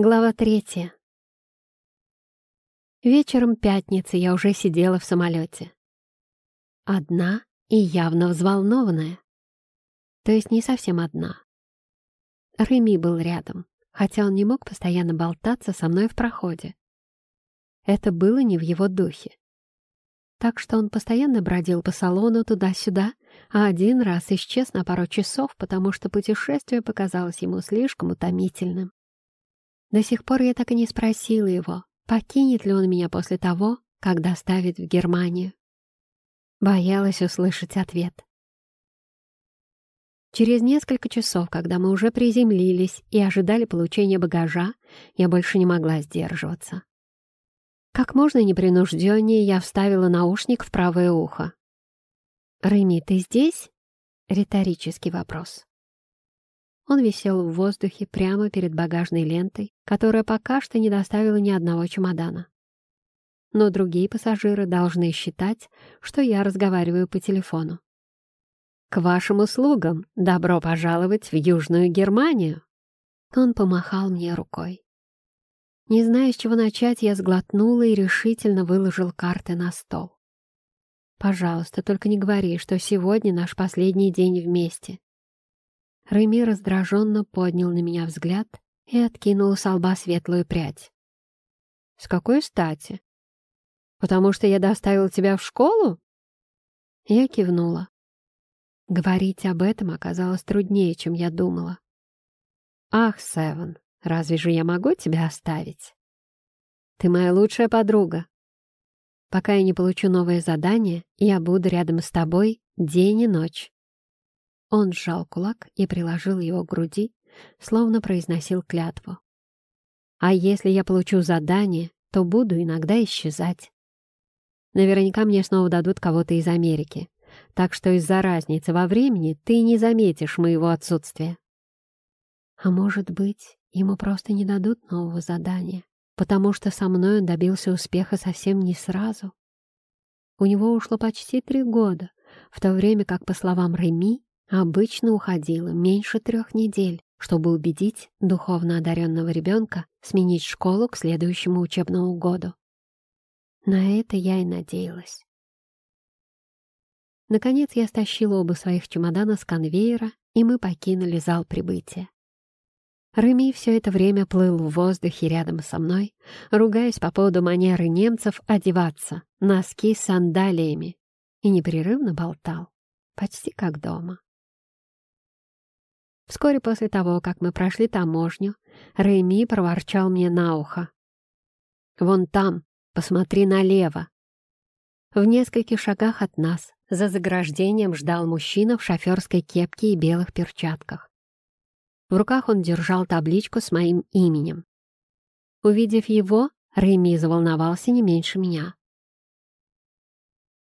Глава третья. Вечером пятницы я уже сидела в самолете. Одна и явно взволнованная. То есть не совсем одна. Реми был рядом, хотя он не мог постоянно болтаться со мной в проходе. Это было не в его духе. Так что он постоянно бродил по салону туда-сюда, а один раз исчез на пару часов, потому что путешествие показалось ему слишком утомительным. До сих пор я так и не спросила его, покинет ли он меня после того, как доставит в Германию. Боялась услышать ответ. Через несколько часов, когда мы уже приземлились и ожидали получения багажа, я больше не могла сдерживаться. Как можно непринужденнее я вставила наушник в правое ухо. «Реми, ты здесь?» — риторический вопрос. Он висел в воздухе прямо перед багажной лентой, которая пока что не доставила ни одного чемодана. Но другие пассажиры должны считать, что я разговариваю по телефону. «К вашим услугам! Добро пожаловать в Южную Германию!» Он помахал мне рукой. Не зная, с чего начать, я сглотнула и решительно выложил карты на стол. «Пожалуйста, только не говори, что сегодня наш последний день вместе. Реми раздраженно поднял на меня взгляд и откинул с лба светлую прядь. «С какой стати? Потому что я доставил тебя в школу?» Я кивнула. Говорить об этом оказалось труднее, чем я думала. «Ах, Севен, разве же я могу тебя оставить? Ты моя лучшая подруга. Пока я не получу новое задание, я буду рядом с тобой день и ночь. Он сжал кулак и приложил его к груди, словно произносил клятву. «А если я получу задание, то буду иногда исчезать. Наверняка мне снова дадут кого-то из Америки, так что из-за разницы во времени ты не заметишь моего отсутствия». А может быть, ему просто не дадут нового задания, потому что со мной он добился успеха совсем не сразу. У него ушло почти три года, в то время как, по словам Реми, Обычно уходила меньше трех недель, чтобы убедить духовно одаренного ребенка сменить школу к следующему учебному году. На это я и надеялась. Наконец я стащила оба своих чемодана с конвейера, и мы покинули зал прибытия. Реми все это время плыл в воздухе рядом со мной, ругаясь по поводу манеры немцев одеваться, носки с сандалиями, и непрерывно болтал, почти как дома. Вскоре после того, как мы прошли таможню, Рэйми проворчал мне на ухо. «Вон там, посмотри налево». В нескольких шагах от нас за заграждением ждал мужчина в шоферской кепке и белых перчатках. В руках он держал табличку с моим именем. Увидев его, Рэйми заволновался не меньше меня.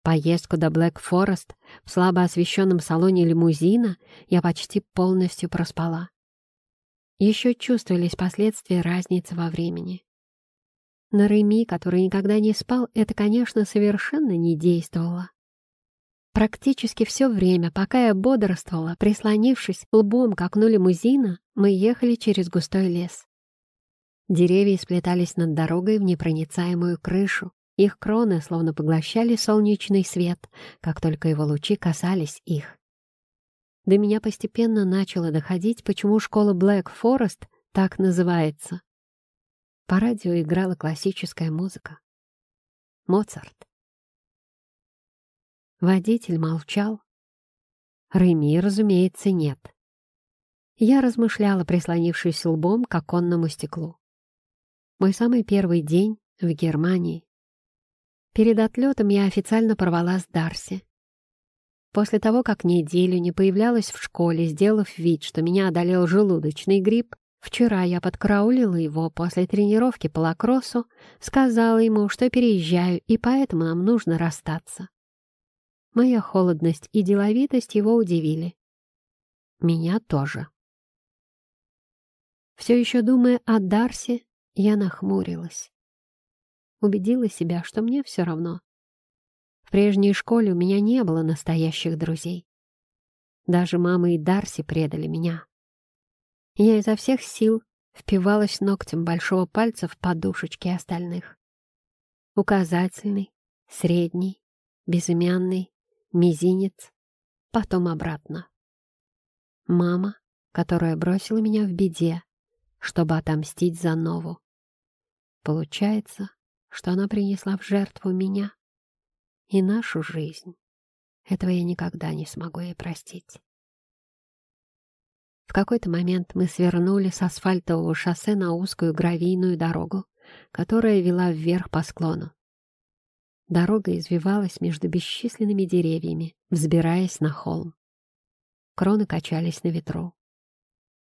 Поездку до Блэк-Форест в слабо освещенном салоне лимузина я почти полностью проспала. Еще чувствовались последствия разницы во времени. На Реми, который никогда не спал, это, конечно, совершенно не действовало. Практически все время, пока я бодрствовала, прислонившись лбом к окну лимузина, мы ехали через густой лес. Деревья сплетались над дорогой в непроницаемую крышу, их кроны словно поглощали солнечный свет, как только его лучи касались их. До меня постепенно начало доходить, почему школа Блэк Форест так называется. По радио играла классическая музыка. Моцарт. Водитель молчал. Реми, разумеется, нет. Я размышляла, прислонившись лбом к оконному стеклу. Мой самый первый день в Германии. Перед отлетом я официально порвала с Дарси. После того, как неделю не появлялась в школе, сделав вид, что меня одолел желудочный грипп, вчера я подкраулила его после тренировки по лакроссу, сказала ему, что переезжаю, и поэтому нам нужно расстаться. Моя холодность и деловитость его удивили. Меня тоже. Все еще думая о Дарси, я нахмурилась убедила себя, что мне все равно. В прежней школе у меня не было настоящих друзей. Даже мама и Дарси предали меня. Я изо всех сил впивалась ногтем большого пальца в подушечки остальных. Указательный, средний, безымянный, мизинец, потом обратно. Мама, которая бросила меня в беде, чтобы отомстить за Нову. Получается, что она принесла в жертву меня и нашу жизнь. Этого я никогда не смогу ей простить. В какой-то момент мы свернули с асфальтового шоссе на узкую гравийную дорогу, которая вела вверх по склону. Дорога извивалась между бесчисленными деревьями, взбираясь на холм. Кроны качались на ветру.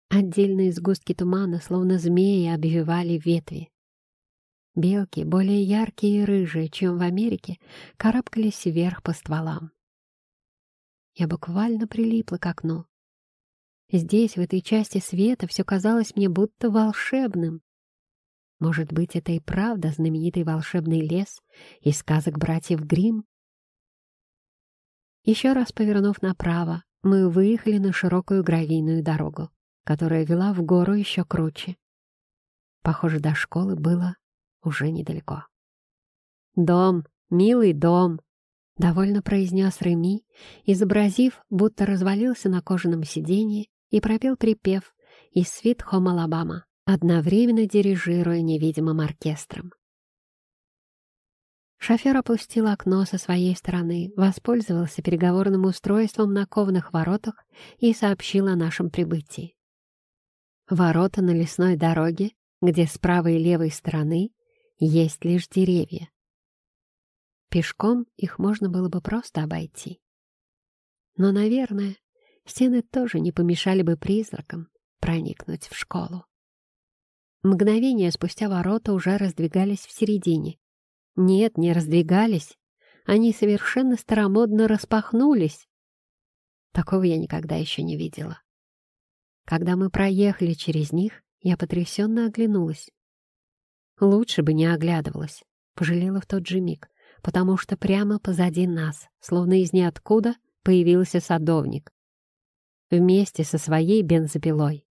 Отдельные сгустки тумана, словно змеи, обвивали ветви. Белки, более яркие и рыжие, чем в Америке, карабкались вверх по стволам. Я буквально прилипла к окну. Здесь, в этой части света, все казалось мне будто волшебным. Может быть, это и правда знаменитый волшебный лес из сказок братьев Гримм? Еще раз повернув направо, мы выехали на широкую гравийную дорогу, которая вела в гору еще круче. Похоже, до школы было уже недалеко. «Дом, милый дом!» — довольно произнес Реми, изобразив, будто развалился на кожаном сиденье и пропел припев из «Свит Хом Алабама», одновременно дирижируя невидимым оркестром. Шофер опустил окно со своей стороны, воспользовался переговорным устройством на кованых воротах и сообщил о нашем прибытии. Ворота на лесной дороге, где с правой и левой стороны есть лишь деревья. Пешком их можно было бы просто обойти. Но, наверное, стены тоже не помешали бы призракам проникнуть в школу. Мгновение спустя ворота уже раздвигались в середине. Нет, не раздвигались. Они совершенно старомодно распахнулись. Такого я никогда еще не видела. Когда мы проехали через них, я потрясенно оглянулась. Лучше бы не оглядывалась, пожалела в тот же миг, потому что прямо позади нас, словно из ниоткуда, появился садовник. Вместе со своей бензопилой.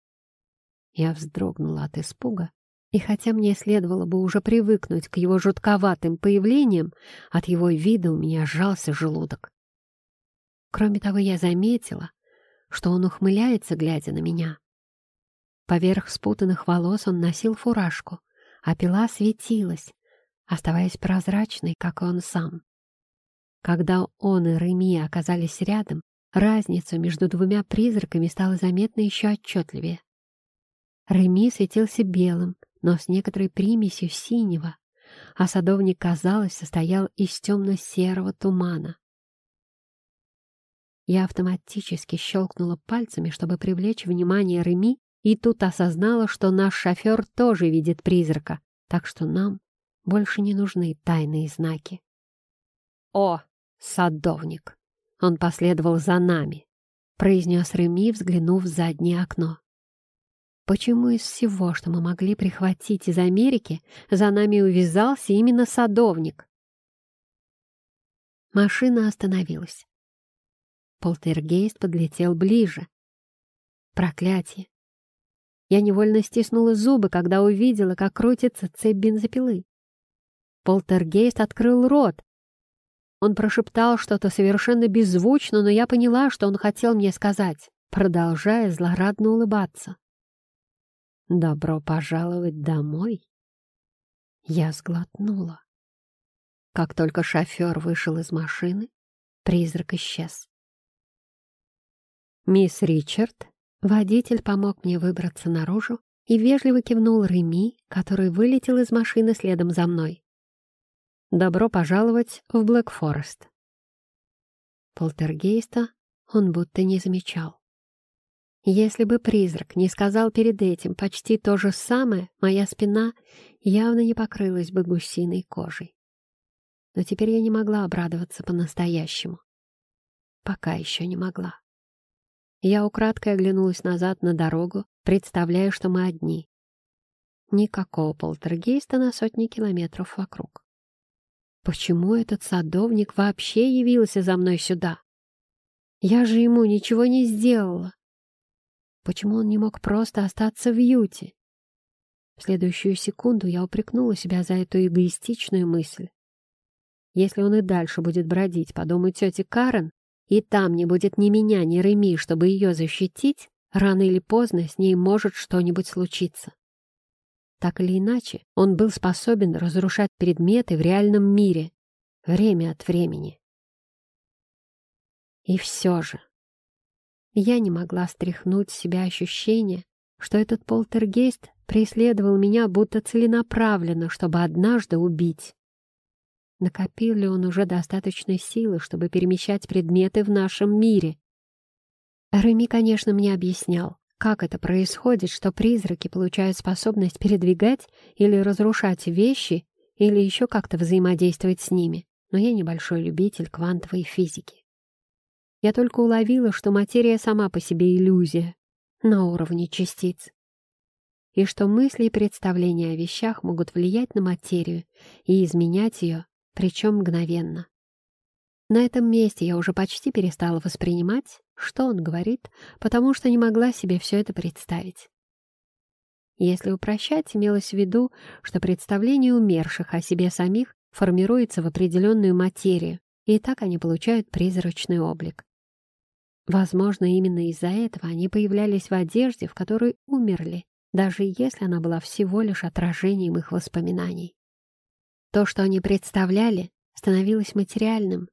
Я вздрогнула от испуга, и хотя мне следовало бы уже привыкнуть к его жутковатым появлениям, от его вида у меня сжался желудок. Кроме того, я заметила, что он ухмыляется, глядя на меня. Поверх спутанных волос он носил фуражку, а пила светилась, оставаясь прозрачной, как он сам. Когда он и Реми оказались рядом, разница между двумя призраками стала заметна еще отчетливее. Реми светился белым, но с некоторой примесью синего, а садовник, казалось, состоял из темно-серого тумана. Я автоматически щелкнула пальцами, чтобы привлечь внимание Реми, и тут осознала, что наш шофер тоже видит призрака, так что нам больше не нужны тайные знаки. «О, садовник!» Он последовал за нами, произнес Реми, взглянув в заднее окно. Почему из всего, что мы могли прихватить из Америки, за нами увязался именно садовник? Машина остановилась. Полтергейст подлетел ближе. Проклятие! Я невольно стиснула зубы, когда увидела, как крутится цепь бензопилы. Полтергейст открыл рот. Он прошептал что-то совершенно беззвучно, но я поняла, что он хотел мне сказать, продолжая злорадно улыбаться. «Добро пожаловать домой!» Я сглотнула. Как только шофер вышел из машины, призрак исчез. «Мисс Ричард?» Водитель помог мне выбраться наружу и вежливо кивнул Реми, который вылетел из машины следом за мной. «Добро пожаловать в Блэк-Форест». Полтергейста он будто не замечал. Если бы призрак не сказал перед этим почти то же самое, моя спина явно не покрылась бы гусиной кожей. Но теперь я не могла обрадоваться по-настоящему. Пока еще не могла. Я украдкой оглянулась назад на дорогу, представляя, что мы одни. Никакого полтергейста на сотни километров вокруг. Почему этот садовник вообще явился за мной сюда? Я же ему ничего не сделала. Почему он не мог просто остаться в юте? В следующую секунду я упрекнула себя за эту эгоистичную мысль. Если он и дальше будет бродить по дому тети Карен, и там не будет ни меня, ни Реми, чтобы ее защитить, рано или поздно с ней может что-нибудь случиться. Так или иначе, он был способен разрушать предметы в реальном мире, время от времени. И все же я не могла стряхнуть с себя ощущение, что этот полтергейст преследовал меня будто целенаправленно, чтобы однажды убить. Накопил ли он уже достаточной силы, чтобы перемещать предметы в нашем мире? Реми, конечно, мне объяснял, как это происходит, что призраки получают способность передвигать или разрушать вещи, или еще как-то взаимодействовать с ними, но я небольшой любитель квантовой физики. Я только уловила, что материя сама по себе иллюзия на уровне частиц, и что мысли и представления о вещах могут влиять на материю и изменять ее, причем мгновенно. На этом месте я уже почти перестала воспринимать, что он говорит, потому что не могла себе все это представить. Если упрощать, имелось в виду, что представление умерших о себе самих формируется в определенную материю, и так они получают призрачный облик. Возможно, именно из-за этого они появлялись в одежде, в которой умерли, даже если она была всего лишь отражением их воспоминаний. То, что они представляли, становилось материальным.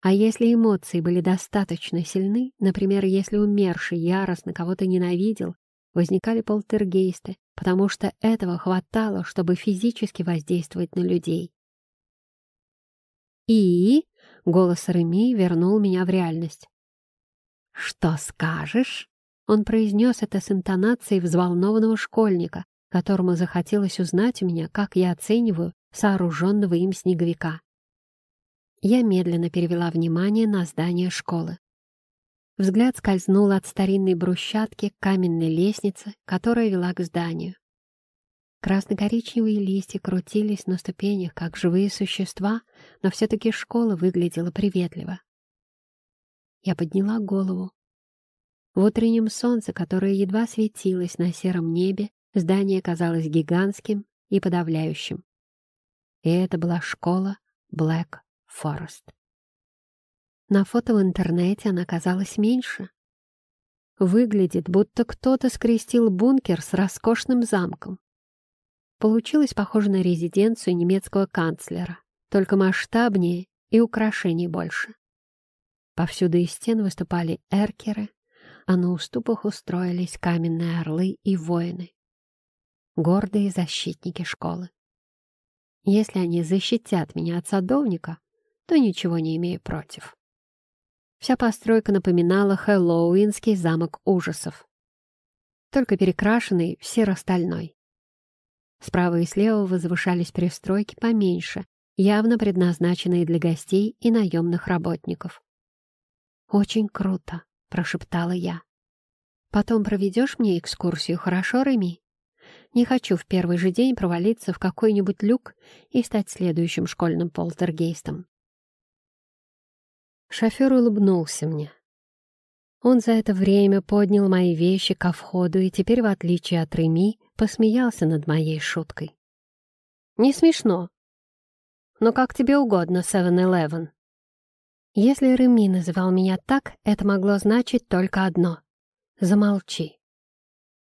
А если эмоции были достаточно сильны, например, если умерший яростно кого-то ненавидел, возникали полтергейсты, потому что этого хватало, чтобы физически воздействовать на людей. И голос Реми вернул меня в реальность. «Что скажешь?» Он произнес это с интонацией взволнованного школьника, которому захотелось узнать у меня, как я оцениваю сооруженного им снеговика. Я медленно перевела внимание на здание школы. Взгляд скользнул от старинной брусчатки к каменной лестнице, которая вела к зданию. Красно-коричневые листья крутились на ступенях, как живые существа, но все-таки школа выглядела приветливо. Я подняла голову. В утреннем солнце, которое едва светилось на сером небе, здание казалось гигантским и подавляющим. И это была школа Блэк Форест. На фото в интернете она казалась меньше. Выглядит, будто кто-то скрестил бункер с роскошным замком. Получилось похоже на резиденцию немецкого канцлера, только масштабнее и украшений больше. Повсюду из стен выступали эркеры, а на уступах устроились каменные орлы и воины. Гордые защитники школы. Если они защитят меня от садовника, то ничего не имею против. Вся постройка напоминала хэллоуинский замок ужасов, только перекрашенный в серо-стальной. Справа и слева возвышались пристройки поменьше, явно предназначенные для гостей и наемных работников. «Очень круто», — прошептала я. «Потом проведешь мне экскурсию, хорошо, Реми? Не хочу в первый же день провалиться в какой-нибудь люк и стать следующим школьным полтергейстом». Шофер улыбнулся мне. Он за это время поднял мои вещи ко входу и теперь, в отличие от Реми, посмеялся над моей шуткой. «Не смешно. Но как тебе угодно, 7-Eleven». Если Реми называл меня так, это могло значить только одно — замолчи.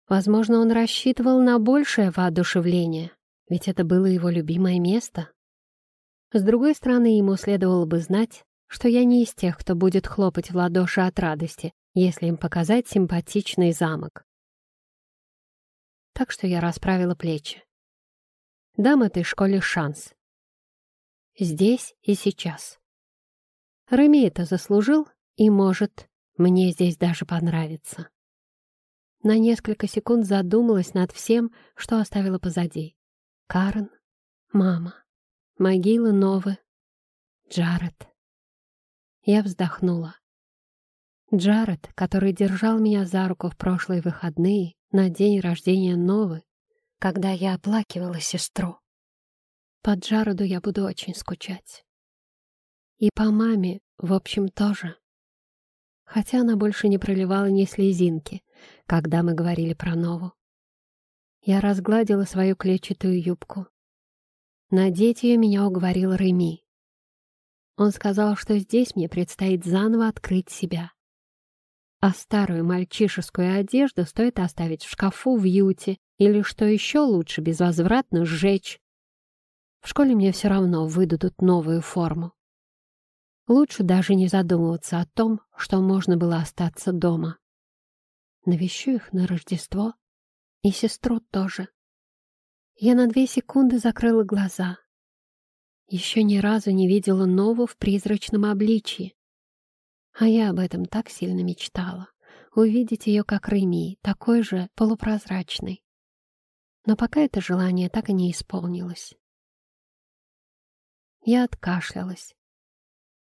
Возможно, он рассчитывал на большее воодушевление, ведь это было его любимое место. С другой стороны, ему следовало бы знать, что я не из тех, кто будет хлопать в ладоши от радости, если им показать симпатичный замок. Так что я расправила плечи. Дам этой школе шанс. Здесь и сейчас. Реми это заслужил, и, может, мне здесь даже понравится. На несколько секунд задумалась над всем, что оставила позади. Карен, мама, могила Новы, Джаред. Я вздохнула. Джаред, который держал меня за руку в прошлые выходные на день рождения Новы, когда я оплакивала сестру. По Джареду я буду очень скучать. И по маме, в общем, тоже. Хотя она больше не проливала ни слезинки, когда мы говорили про Нову. Я разгладила свою клетчатую юбку. Надеть ее меня уговорил Реми. Он сказал, что здесь мне предстоит заново открыть себя. А старую мальчишескую одежду стоит оставить в шкафу в юте или, что еще лучше, безвозвратно сжечь. В школе мне все равно выдадут новую форму. Лучше даже не задумываться о том, что можно было остаться дома. Навещу их на Рождество и сестру тоже. Я на две секунды закрыла глаза. Еще ни разу не видела Нову в призрачном обличии. А я об этом так сильно мечтала. Увидеть ее как Реми, такой же полупрозрачной. Но пока это желание так и не исполнилось. Я откашлялась.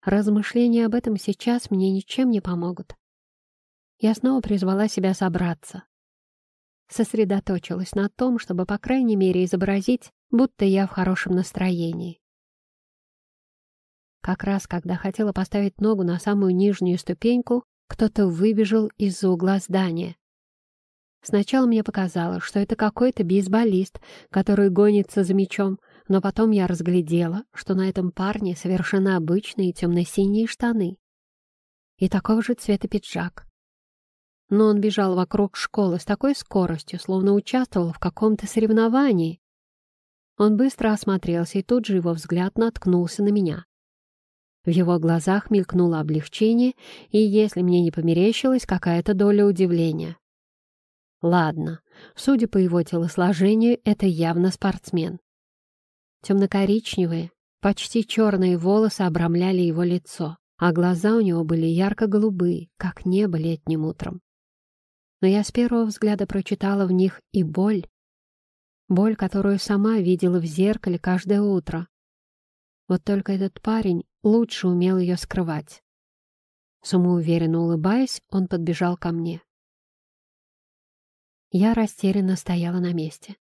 Размышления об этом сейчас мне ничем не помогут. Я снова призвала себя собраться сосредоточилась на том, чтобы, по крайней мере, изобразить, будто я в хорошем настроении. Как раз, когда хотела поставить ногу на самую нижнюю ступеньку, кто-то выбежал из-за угла здания. Сначала мне показалось, что это какой-то бейсболист, который гонится за мячом, но потом я разглядела, что на этом парне совершенно обычные темно-синие штаны и такого же цвета пиджак но он бежал вокруг школы с такой скоростью, словно участвовал в каком-то соревновании. Он быстро осмотрелся, и тут же его взгляд наткнулся на меня. В его глазах мелькнуло облегчение, и, если мне не померещилась, какая-то доля удивления. Ладно, судя по его телосложению, это явно спортсмен. Темно-коричневые, почти черные волосы обрамляли его лицо, а глаза у него были ярко-голубые, как небо летним утром но я с первого взгляда прочитала в них и боль. Боль, которую сама видела в зеркале каждое утро. Вот только этот парень лучше умел ее скрывать. Самоуверенно улыбаясь, он подбежал ко мне. Я растерянно стояла на месте.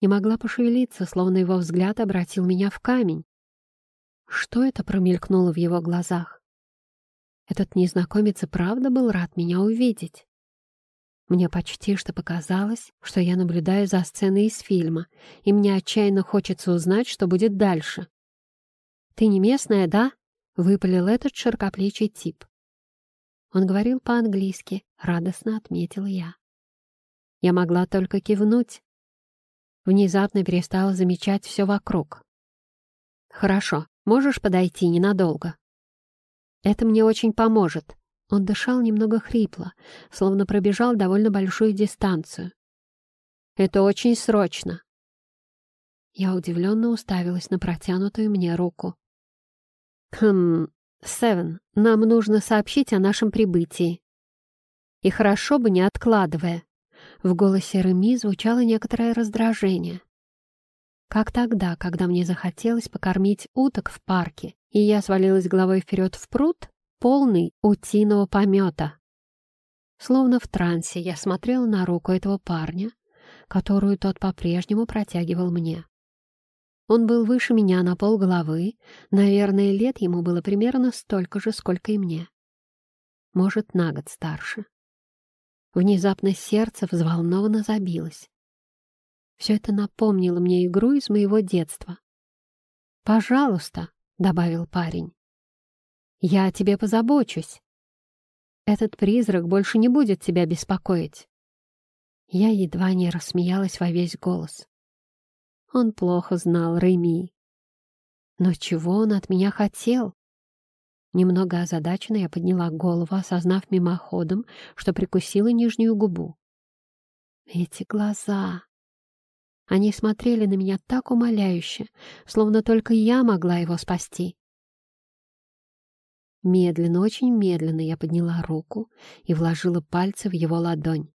Не могла пошевелиться, словно его взгляд обратил меня в камень. Что это промелькнуло в его глазах? Этот незнакомец и правда был рад меня увидеть. Мне почти что показалось, что я наблюдаю за сценой из фильма, и мне отчаянно хочется узнать, что будет дальше. «Ты не местная, да?» — выпалил этот широкоплечий тип. Он говорил по-английски, радостно отметила я. Я могла только кивнуть. Внезапно перестала замечать все вокруг. «Хорошо, можешь подойти ненадолго?» «Это мне очень поможет», он дышал немного хрипло, словно пробежал довольно большую дистанцию. «Это очень срочно!» Я удивленно уставилась на протянутую мне руку. «Хм, Севен, нам нужно сообщить о нашем прибытии. И хорошо бы не откладывая». В голосе Реми звучало некоторое раздражение. Как тогда, когда мне захотелось покормить уток в парке, и я свалилась головой вперед в пруд, полный утиного помета. Словно в трансе я смотрела на руку этого парня, которую тот по-прежнему протягивал мне. Он был выше меня на полголовы, наверное, лет ему было примерно столько же, сколько и мне. Может, на год старше. Внезапно сердце взволнованно забилось. Все это напомнило мне игру из моего детства. «Пожалуйста», — добавил парень. Я о тебе позабочусь. Этот призрак больше не будет тебя беспокоить. Я едва не рассмеялась во весь голос. Он плохо знал Реми. Но чего он от меня хотел? Немного озадаченно я подняла голову, осознав мимоходом, что прикусила нижнюю губу. Эти глаза! Они смотрели на меня так умоляюще, словно только я могла его спасти. Медленно, очень медленно я подняла руку и вложила пальцы в его ладонь.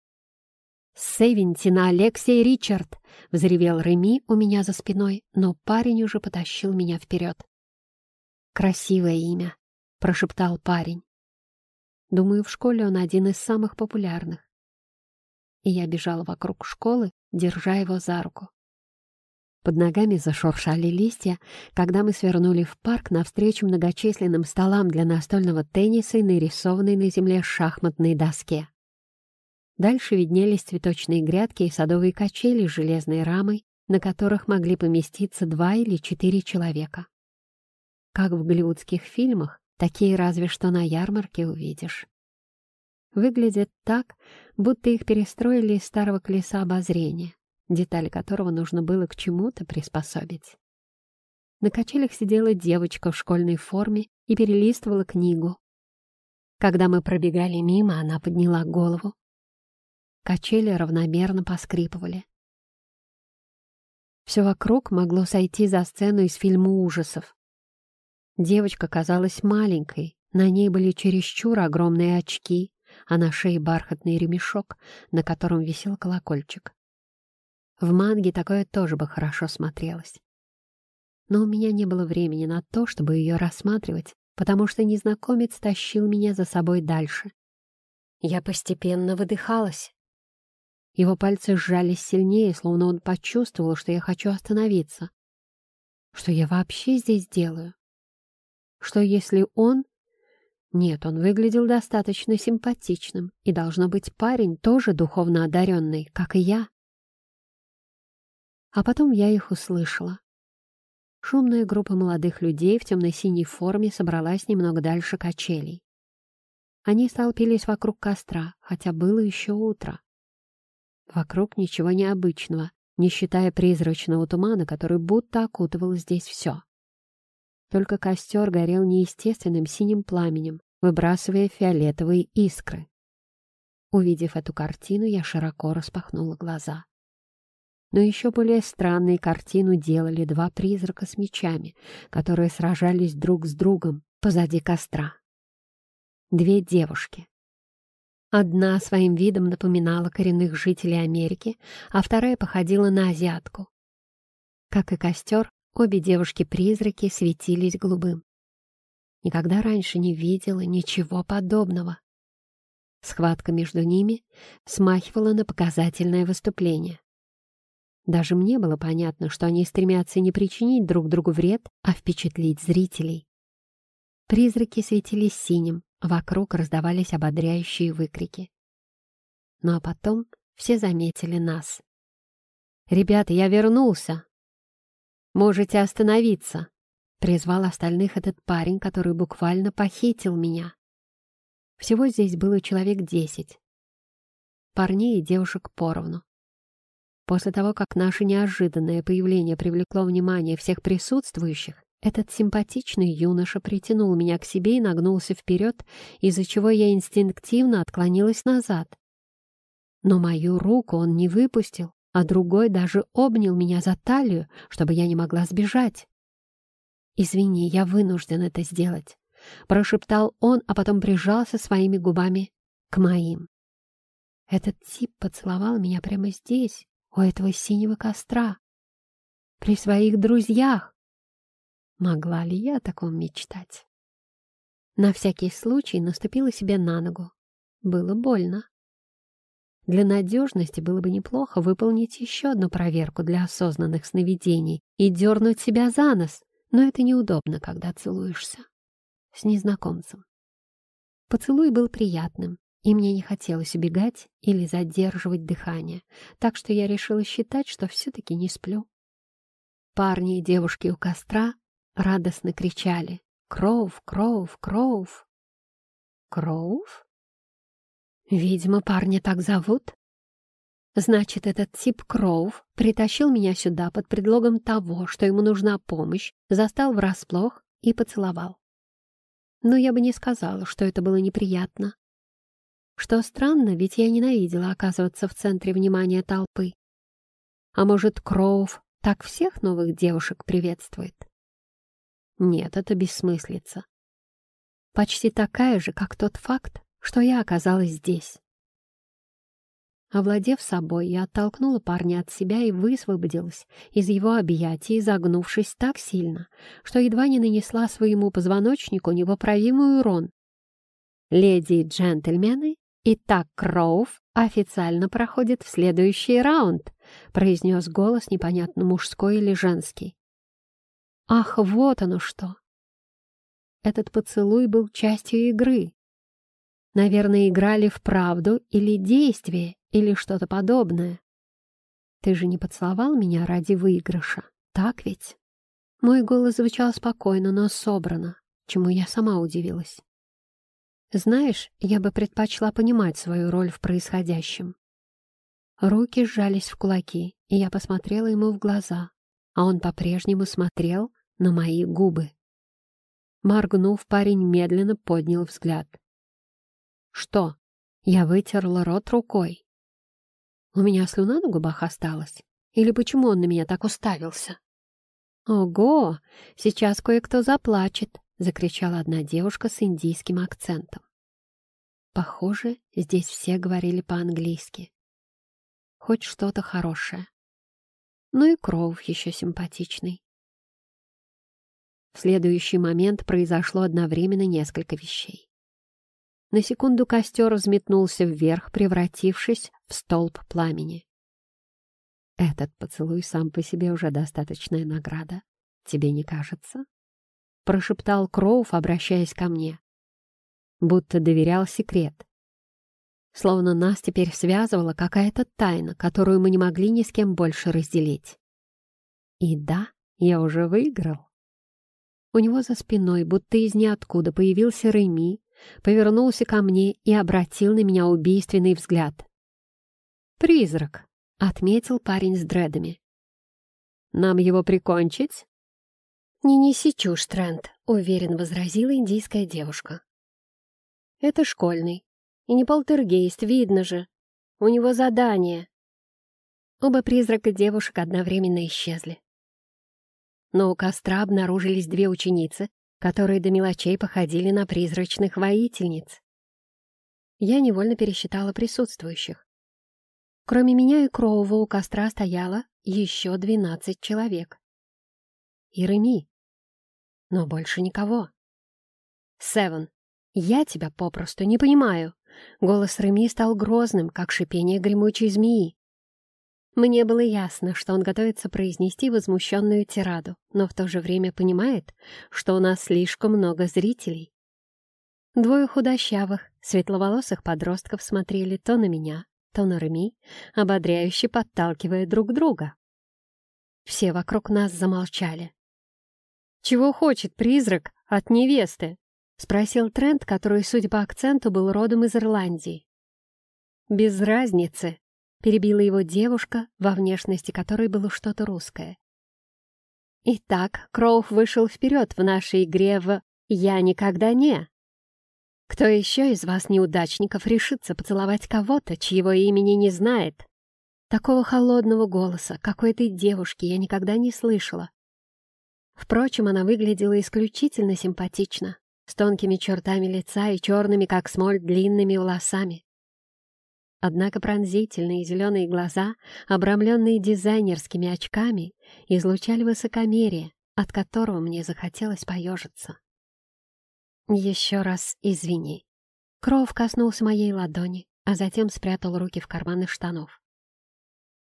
«Севентина Алексей Ричард!» — взревел Реми у меня за спиной, но парень уже потащил меня вперед. «Красивое имя!» — прошептал парень. Думаю, в школе он один из самых популярных. И я бежала вокруг школы, держа его за руку. Под ногами зашуршали листья, когда мы свернули в парк навстречу многочисленным столам для настольного тенниса и нарисованной на земле шахматной доске. Дальше виднелись цветочные грядки и садовые качели с железной рамой, на которых могли поместиться два или четыре человека. Как в голливудских фильмах, такие разве что на ярмарке увидишь. Выглядят так, будто их перестроили из старого колеса обозрения, детали которого нужно было к чему-то приспособить. На качелях сидела девочка в школьной форме и перелистывала книгу. Когда мы пробегали мимо, она подняла голову. Качели равномерно поскрипывали. Все вокруг могло сойти за сцену из фильма ужасов. Девочка казалась маленькой, на ней были чересчур огромные очки, а на шее бархатный ремешок, на котором висел колокольчик. В манге такое тоже бы хорошо смотрелось. Но у меня не было времени на то, чтобы ее рассматривать, потому что незнакомец тащил меня за собой дальше. Я постепенно выдыхалась. Его пальцы сжались сильнее, словно он почувствовал, что я хочу остановиться. Что я вообще здесь делаю? Что если он... Нет, он выглядел достаточно симпатичным, и должно быть парень тоже духовно одаренный, как и я. А потом я их услышала. Шумная группа молодых людей в темно-синей форме собралась немного дальше качелей. Они столпились вокруг костра, хотя было еще утро. Вокруг ничего необычного, не считая призрачного тумана, который будто окутывал здесь все. Только костер горел неестественным синим пламенем, выбрасывая фиолетовые искры. Увидев эту картину, я широко распахнула глаза. Но еще более странные картину делали два призрака с мечами, которые сражались друг с другом позади костра. Две девушки. Одна своим видом напоминала коренных жителей Америки, а вторая походила на азиатку. Как и костер, обе девушки-призраки светились голубым. Никогда раньше не видела ничего подобного. Схватка между ними смахивала на показательное выступление. Даже мне было понятно, что они стремятся не причинить друг другу вред, а впечатлить зрителей. Призраки светились синим, вокруг раздавались ободряющие выкрики. Ну а потом все заметили нас. «Ребята, я вернулся! Можете остановиться!» Призвал остальных этот парень, который буквально похитил меня. Всего здесь было человек десять. Парней и девушек поровну. После того, как наше неожиданное появление привлекло внимание всех присутствующих, этот симпатичный юноша притянул меня к себе и нагнулся вперед, из-за чего я инстинктивно отклонилась назад. Но мою руку он не выпустил, а другой даже обнял меня за талию, чтобы я не могла сбежать. «Извини, я вынужден это сделать», — прошептал он, а потом прижался своими губами к моим. Этот тип поцеловал меня прямо здесь, у этого синего костра, при своих друзьях. Могла ли я о таком мечтать? На всякий случай наступила себе на ногу. Было больно. Для надежности было бы неплохо выполнить еще одну проверку для осознанных сновидений и дернуть себя за нос, но это неудобно, когда целуешься с незнакомцем. Поцелуй был приятным, и мне не хотелось убегать или задерживать дыхание, так что я решила считать, что все-таки не сплю. Парни и девушки у костра радостно кричали «Кроув! Кроув! Кроув!» «Кроув?» «Видимо, парня так зовут?» Значит, этот тип Кроув притащил меня сюда под предлогом того, что ему нужна помощь, застал врасплох и поцеловал. Но я бы не сказала, что это было неприятно. Что странно, ведь я ненавидела оказываться в центре внимания толпы. А может, Кроув так всех новых девушек приветствует? Нет, это бессмыслица. Почти такая же, как тот факт, что я оказалась здесь. Овладев собой, я оттолкнула парня от себя и высвободилась из его объятий, загнувшись так сильно, что едва не нанесла своему позвоночнику непоправимый урон. «Леди и джентльмены, итак Кроув официально проходит в следующий раунд», произнес голос непонятно мужской или женский. «Ах, вот оно что!» Этот поцелуй был частью игры, Наверное, играли в правду или действие, или что-то подобное. Ты же не поцеловал меня ради выигрыша, так ведь? Мой голос звучал спокойно, но собрано, чему я сама удивилась. Знаешь, я бы предпочла понимать свою роль в происходящем. Руки сжались в кулаки, и я посмотрела ему в глаза, а он по-прежнему смотрел на мои губы. Моргнув, парень медленно поднял взгляд. «Что?» Я вытерла рот рукой. У меня слюна на губах осталась? Или почему он на меня так уставился? «Ого! Сейчас кое-кто заплачет!» — закричала одна девушка с индийским акцентом. Похоже, здесь все говорили по-английски. Хоть что-то хорошее. Ну и Кроув еще симпатичный. В следующий момент произошло одновременно несколько вещей. На секунду костер взметнулся вверх, превратившись в столб пламени. «Этот поцелуй сам по себе уже достаточная награда. Тебе не кажется?» — прошептал Кроув, обращаясь ко мне. Будто доверял секрет. Словно нас теперь связывала какая-то тайна, которую мы не могли ни с кем больше разделить. И да, я уже выиграл. У него за спиной, будто из ниоткуда, появился Реми, повернулся ко мне и обратил на меня убийственный взгляд. «Призрак», — отметил парень с дредами. «Нам его прикончить?» «Не неси чушь, Трент», — уверенно возразила индийская девушка. «Это школьный. И не полтергейст, видно же. У него задание». Оба призрака девушек одновременно исчезли но у костра обнаружились две ученицы, которые до мелочей походили на призрачных воительниц. Я невольно пересчитала присутствующих. Кроме меня и Кроува у костра стояло еще двенадцать человек. И Реми. Но больше никого. «Севен, я тебя попросту не понимаю!» Голос Реми стал грозным, как шипение гремучей змеи. Мне было ясно, что он готовится произнести возмущенную тираду, но в то же время понимает, что у нас слишком много зрителей. Двое худощавых, светловолосых подростков смотрели то на меня, то на Реми, ободряюще подталкивая друг друга. Все вокруг нас замолчали. «Чего хочет призрак от невесты?» — спросил Трент, который, судя по акценту, был родом из Ирландии. «Без разницы», перебила его девушка, во внешности которой было что-то русское. Итак, Кроув вышел вперед в нашей игре в «Я никогда не». Кто еще из вас, неудачников, решится поцеловать кого-то, чьего имени не знает? Такого холодного голоса, какой этой девушки, я никогда не слышала. Впрочем, она выглядела исключительно симпатично, с тонкими чертами лица и черными, как смоль, длинными волосами. Однако пронзительные зеленые глаза, обрамленные дизайнерскими очками, излучали высокомерие, от которого мне захотелось поежиться. «Еще раз извини». Кроув коснулся моей ладони, а затем спрятал руки в карманы штанов.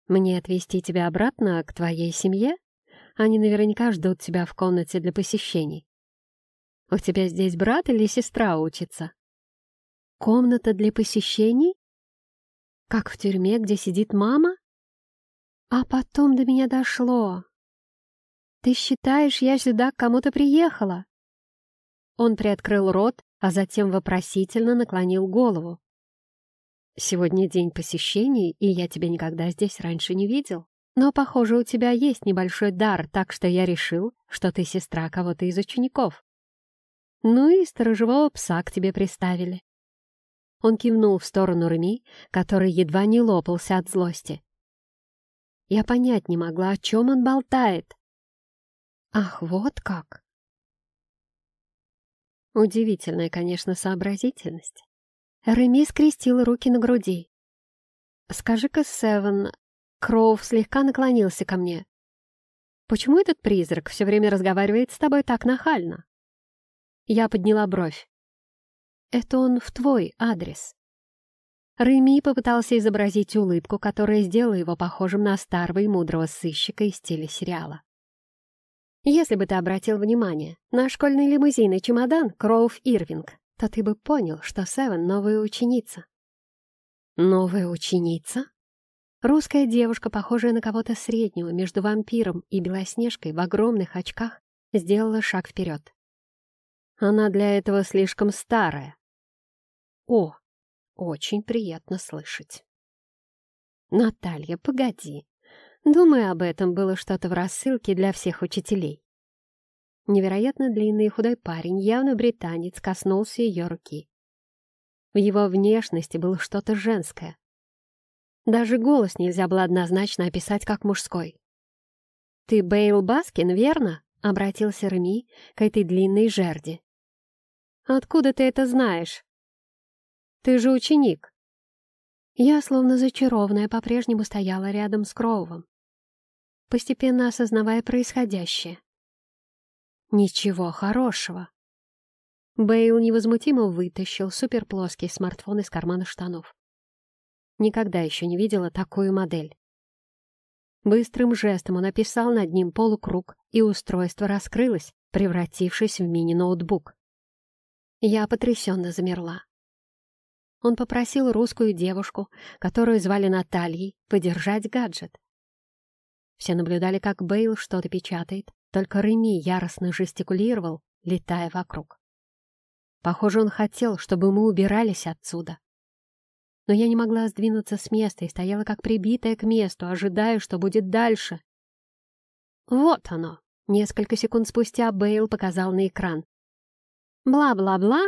«Мне отвезти тебя обратно к твоей семье? Они наверняка ждут тебя в комнате для посещений. У тебя здесь брат или сестра учится?» «Комната для посещений?» Как в тюрьме, где сидит мама? А потом до меня дошло. Ты считаешь, я сюда к кому-то приехала? Он приоткрыл рот, а затем вопросительно наклонил голову. Сегодня день посещений, и я тебя никогда здесь раньше не видел. Но, похоже, у тебя есть небольшой дар, так что я решил, что ты сестра кого-то из учеников. Ну и сторожевого пса к тебе приставили. Он кивнул в сторону Реми, который едва не лопался от злости. Я понять не могла, о чем он болтает. Ах, вот как! Удивительная, конечно, сообразительность. Реми скрестил руки на груди. «Скажи-ка, Севен...» Кроув слегка наклонился ко мне. «Почему этот призрак все время разговаривает с тобой так нахально?» Я подняла бровь. Это он в твой адрес». Реми попытался изобразить улыбку, которая сделала его похожим на старого и мудрого сыщика из телесериала. «Если бы ты обратил внимание, на школьный лимузин и чемодан Кроув Ирвинг то ты бы понял, что Севен — новая ученица». «Новая ученица?» Русская девушка, похожая на кого-то среднего между вампиром и Белоснежкой в огромных очках, сделала шаг вперед. Она для этого слишком старая. О, очень приятно слышать. Наталья, погоди. Думаю, об этом было что-то в рассылке для всех учителей. Невероятно длинный и худой парень, явно британец, коснулся ее руки. В его внешности было что-то женское. Даже голос нельзя было однозначно описать как мужской. «Ты Бейл Баскин, верно?» — обратился Реми к этой длинной жерди. «Откуда ты это знаешь?» «Ты же ученик». Я, словно зачарованная, по-прежнему стояла рядом с Кроувом, постепенно осознавая происходящее. Ничего хорошего. Бейл невозмутимо вытащил суперплоский смартфон из кармана штанов. Никогда еще не видела такую модель. Быстрым жестом он описал над ним полукруг, и устройство раскрылось, превратившись в мини-ноутбук. Я потрясенно замерла. Он попросил русскую девушку, которую звали Натальей, подержать гаджет. Все наблюдали, как Бейл что-то печатает, только Реми яростно жестикулировал, летая вокруг. Похоже, он хотел, чтобы мы убирались отсюда но я не могла сдвинуться с места и стояла как прибитая к месту, ожидая, что будет дальше. Вот оно. Несколько секунд спустя Бейл показал на экран. Бла-бла-бла.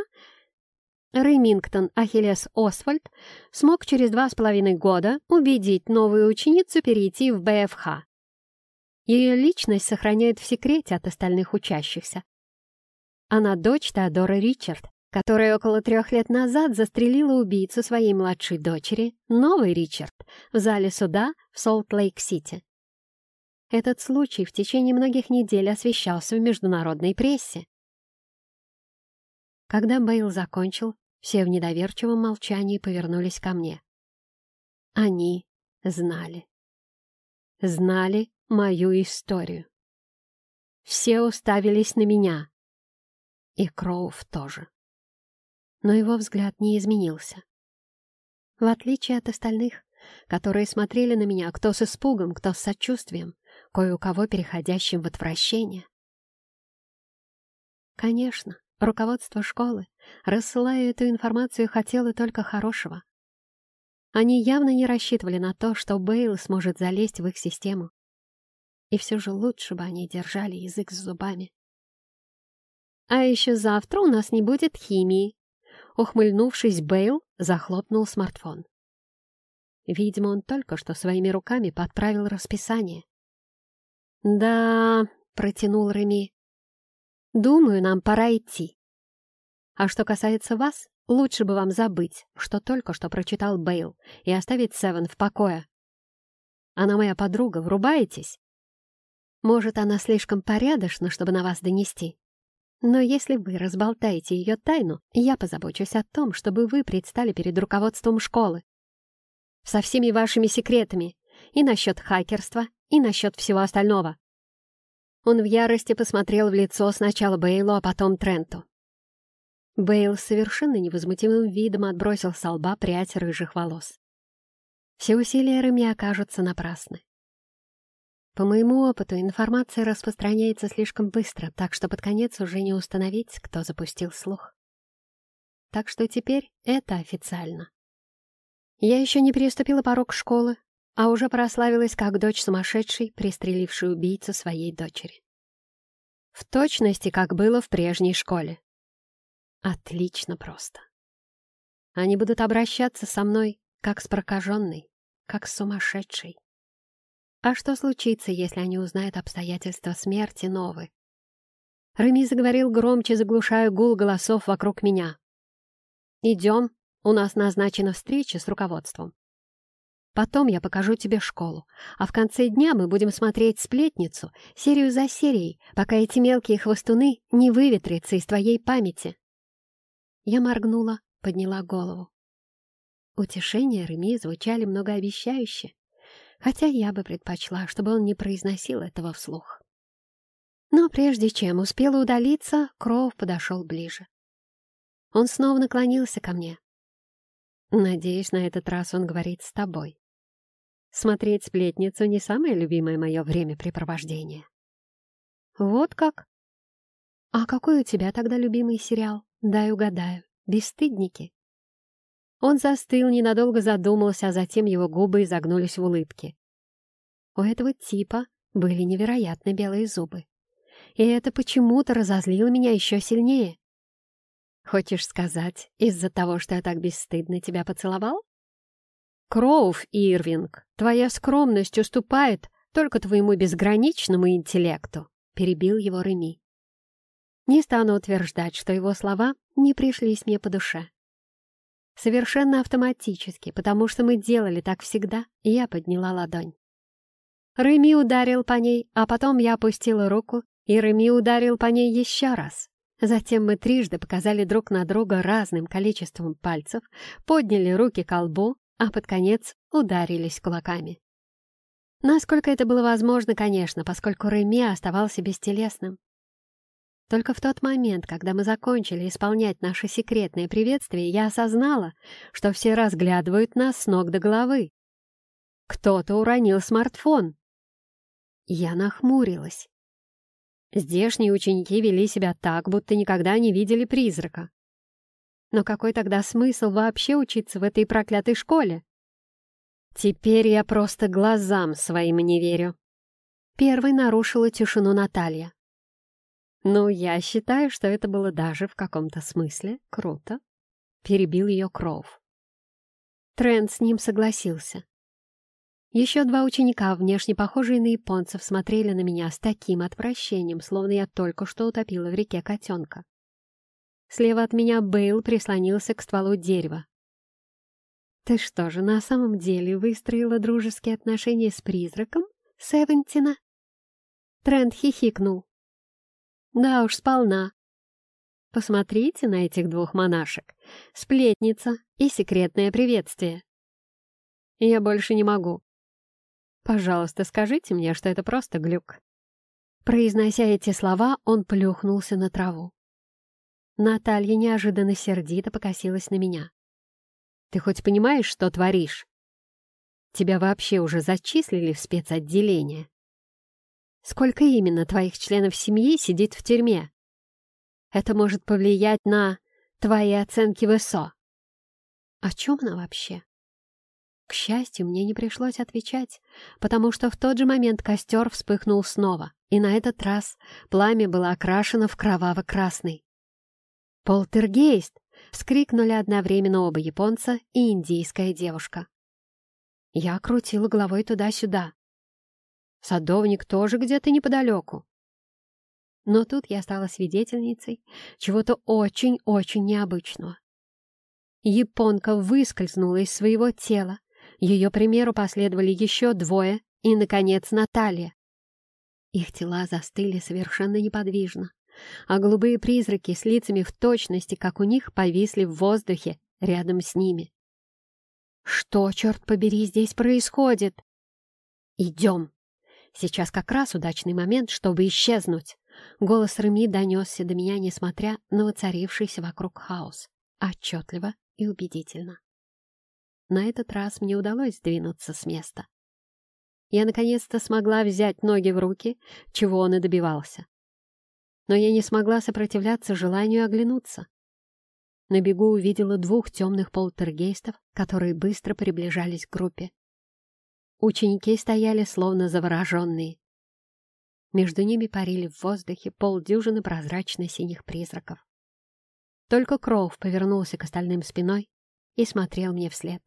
Ремингтон Ахиллес Освальд смог через два с половиной года убедить новую ученицу перейти в БФХ. Ее личность сохраняет в секрете от остальных учащихся. Она дочь Теодора Ричард, которая около трех лет назад застрелила убийцу своей младшей дочери, новый Ричард, в зале суда в Солт-Лейк-Сити. Этот случай в течение многих недель освещался в международной прессе. Когда Бейл закончил, все в недоверчивом молчании повернулись ко мне. Они знали. Знали мою историю. Все уставились на меня. И Кроув тоже но его взгляд не изменился. В отличие от остальных, которые смотрели на меня кто с испугом, кто с сочувствием, кое у кого переходящим в отвращение. Конечно, руководство школы, рассылая эту информацию, хотело только хорошего. Они явно не рассчитывали на то, что Бейл сможет залезть в их систему. И все же лучше бы они держали язык с зубами. «А еще завтра у нас не будет химии», Ухмыльнувшись, Бейл захлопнул смартфон. Видимо, он только что своими руками подправил расписание. «Да...» — протянул Реми. «Думаю, нам пора идти. А что касается вас, лучше бы вам забыть, что только что прочитал Бейл, и оставить Севен в покое. Она моя подруга, врубаетесь? Может, она слишком порядочна, чтобы на вас донести?» Но если вы разболтаете ее тайну, я позабочусь о том, чтобы вы предстали перед руководством школы. Со всеми вашими секретами. И насчет хакерства, и насчет всего остального. Он в ярости посмотрел в лицо сначала Бейлу, а потом Тренту. Бейл совершенно невозмутимым видом отбросил с лба прядь рыжих волос. Все усилия Реми окажутся напрасны. По моему опыту, информация распространяется слишком быстро, так что под конец уже не установить, кто запустил слух. Так что теперь это официально. Я еще не переступила порог школы, а уже прославилась как дочь сумасшедшей, пристрелившей убийцу своей дочери. В точности, как было в прежней школе. Отлично просто. Они будут обращаться со мной, как с прокаженной, как с сумасшедшей. А что случится, если они узнают обстоятельства смерти Новы? Реми заговорил громче, заглушая гул голосов вокруг меня. «Идем, у нас назначена встреча с руководством. Потом я покажу тебе школу, а в конце дня мы будем смотреть «Сплетницу» серию за серией, пока эти мелкие хвостуны не выветрятся из твоей памяти». Я моргнула, подняла голову. Утешения Реми звучали многообещающе хотя я бы предпочла, чтобы он не произносил этого вслух. Но прежде чем успела удалиться, Кроув подошел ближе. Он снова наклонился ко мне. Надеюсь, на этот раз он говорит с тобой. Смотреть сплетницу не самое любимое мое времяпрепровождение. Вот как? А какой у тебя тогда любимый сериал? Дай угадаю. Бесстыдники. Он застыл, ненадолго задумался, а затем его губы изогнулись в улыбке. У этого типа были невероятно белые зубы. И это почему-то разозлило меня еще сильнее. Хочешь сказать, из-за того, что я так бесстыдно тебя поцеловал? Кроув, Ирвинг, твоя скромность уступает только твоему безграничному интеллекту, перебил его Реми. Не стану утверждать, что его слова не пришлись мне по душе. Совершенно автоматически, потому что мы делали так всегда, я подняла ладонь. Реми ударил по ней, а потом я опустила руку, и Реми ударил по ней еще раз. Затем мы трижды показали друг на друга разным количеством пальцев, подняли руки к лбу, а под конец ударились кулаками. Насколько это было возможно, конечно, поскольку Реми оставался бестелесным. Только в тот момент, когда мы закончили исполнять наше секретное приветствие, я осознала, что все разглядывают нас с ног до головы. Кто-то уронил смартфон. Я нахмурилась. Здешние ученики вели себя так, будто никогда не видели призрака. Но какой тогда смысл вообще учиться в этой проклятой школе? Теперь я просто глазам своим не верю. Первой нарушила тишину Наталья. «Ну, я считаю, что это было даже в каком-то смысле круто», — перебил ее Кроув. Трент с ним согласился. Еще два ученика, внешне похожие на японцев, смотрели на меня с таким отвращением, словно я только что утопила в реке котенка. Слева от меня Бейл прислонился к стволу дерева. «Ты что же, на самом деле выстроила дружеские отношения с призраком, Севентина?» Трент хихикнул. «Да уж, сполна. Посмотрите на этих двух монашек. Сплетница и секретное приветствие. Я больше не могу. Пожалуйста, скажите мне, что это просто глюк». Произнося эти слова, он плюхнулся на траву. Наталья неожиданно сердито покосилась на меня. «Ты хоть понимаешь, что творишь? Тебя вообще уже зачислили в спецотделение? Сколько именно твоих членов семьи сидит в тюрьме? Это может повлиять на твои оценки в ИСО». О чем она вообще? К счастью, мне не пришлось отвечать, потому что в тот же момент костер вспыхнул снова, и на этот раз пламя было окрашено в кроваво-красный. «Полтергейст!» — вскрикнули одновременно оба японца и индийская девушка. Я крутила головой туда-сюда. Садовник тоже где-то неподалеку. Но тут я стала свидетельницей чего-то очень-очень необычного. Японка выскользнула из своего тела, ее примеру последовали еще двое и, наконец, Наталья. Их тела застыли совершенно неподвижно, а голубые призраки с лицами в точности, как у них, повисли в воздухе рядом с ними. «Что, черт побери, здесь происходит?» «Идем!» Сейчас как раз удачный момент, чтобы исчезнуть. Голос Реми донесся до меня, несмотря на воцарившийся вокруг хаос. Отчетливо и убедительно. На этот раз мне удалось сдвинуться с места. Я наконец-то смогла взять ноги в руки, чего он и добивался. Но я не смогла сопротивляться желанию оглянуться. На бегу увидела двух темных полтергейстов, которые быстро приближались к группе. Ученики стояли словно завороженные. Между ними парили в воздухе полдюжины прозрачно-синих призраков. Только Кроув повернулся к остальным спиной и смотрел мне вслед.